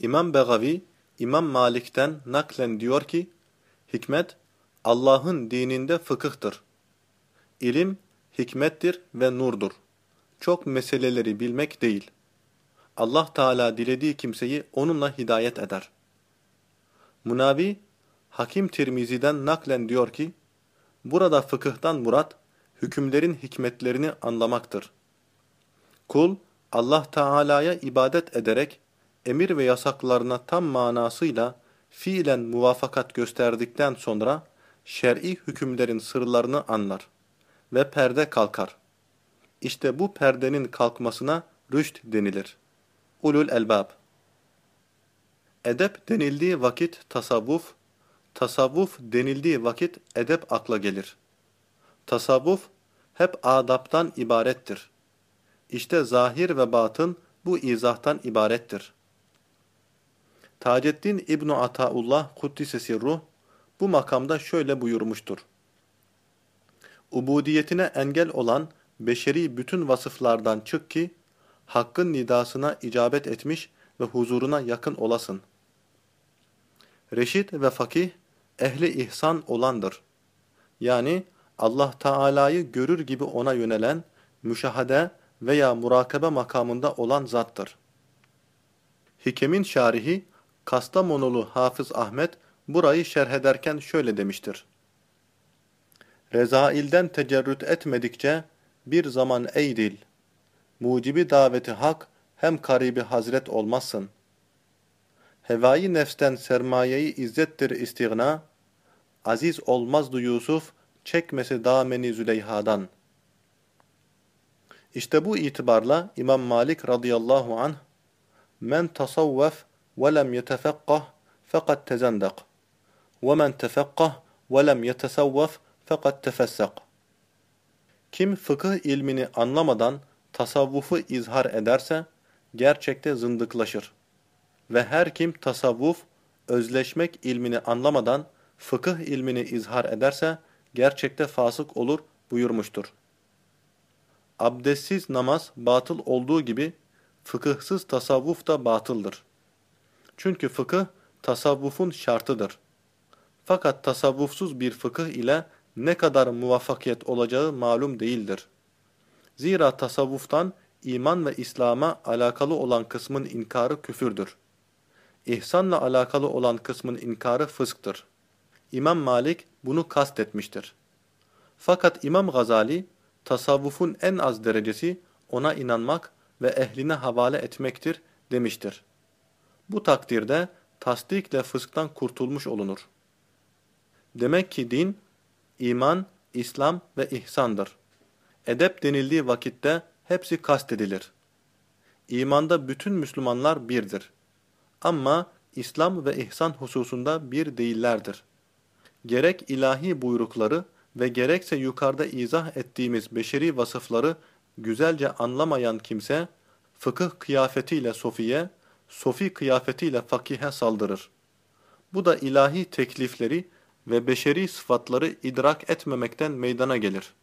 İmam Begavi, İmam Malik'ten naklen diyor ki, hikmet, Allah'ın dininde fıkıhtır. İlim, hikmettir ve nurdur. Çok meseleleri bilmek değil. Allah Teala dilediği kimseyi onunla hidayet eder. Munavi, Hakim Tirmizi'den naklen diyor ki, burada fıkıhtan murat, hükümlerin hikmetlerini anlamaktır. Kul, Allah Teala'ya ibadet ederek, emir ve yasaklarına tam manasıyla fiilen muvafakat gösterdikten sonra, şer'i hükümlerin sırlarını anlar ve perde kalkar. İşte bu perdenin kalkmasına rüşt denilir. Ulul elbab Edep denildiği vakit tasavvuf, tasavvuf denildiği vakit edep akla gelir. Tasavvuf hep adaptan ibarettir. İşte zahir ve batın bu izahtan ibarettir. Taceddin İbn Ataullah Kuddisesi Ruh bu makamda şöyle buyurmuştur. Ubudiyetine engel olan beşeri bütün vasıflardan çık ki, Hakkın nidasına icabet etmiş ve huzuruna yakın olasın. Reşit ve fakih, ehli ihsan olandır. Yani Allah Teala'yı görür gibi ona yönelen, müşahede veya murakabe makamında olan zattır. Hikemin şarihi, Kastamonulu Hafız Ahmet, burayı şerh ederken şöyle demiştir. Rezailden tecerrüt etmedikçe bir zaman ey dil, mucibi daveti hak hem karibi hazret olmazsın. Hevai nefsten sermayeyi izzettir istigna, aziz olmazdı Yusuf çekmesi dameni Züleyha'dan. İşte bu itibarla İmam Malik radıyallahu anh, men tasavvef fakat tezendak ve men tefekkah ve lem yetesavvef fakat tefessak. Kim fıkıh ilmini anlamadan tasavvufu izhar ederse gerçekte zındıklaşır. Ve her kim tasavvuf, özleşmek ilmini anlamadan fıkıh ilmini izhar ederse gerçekte fasık olur buyurmuştur. Abdestsiz namaz batıl olduğu gibi fıkıhsız tasavvuf da batıldır. Çünkü fıkıh tasavvufun şartıdır. Fakat tasavvufsuz bir fıkıh ile ne kadar muvaffakiyet olacağı malum değildir. Zira tasavvuftan iman ve İslam'a alakalı olan kısmın inkarı küfürdür. İhsanla alakalı olan kısmın inkarı fısktır. İmam Malik bunu kastetmiştir. Fakat İmam Gazali, tasavvufun en az derecesi ona inanmak ve ehline havale etmektir demiştir. Bu takdirde tasdikle fısktan kurtulmuş olunur. Demek ki din, iman, İslam ve ihsandır. Edep denildiği vakitte hepsi kastedilir. İmanda bütün Müslümanlar birdir. Ama İslam ve ihsan hususunda bir değillerdir. Gerek ilahi buyrukları ve gerekse yukarıda izah ettiğimiz beşeri vasıfları güzelce anlamayan kimse, fıkıh kıyafetiyle sofiye, sofi kıyafetiyle fakihe saldırır. Bu da ilahi teklifleri ve beşeri sıfatları idrak etmemekten meydana gelir.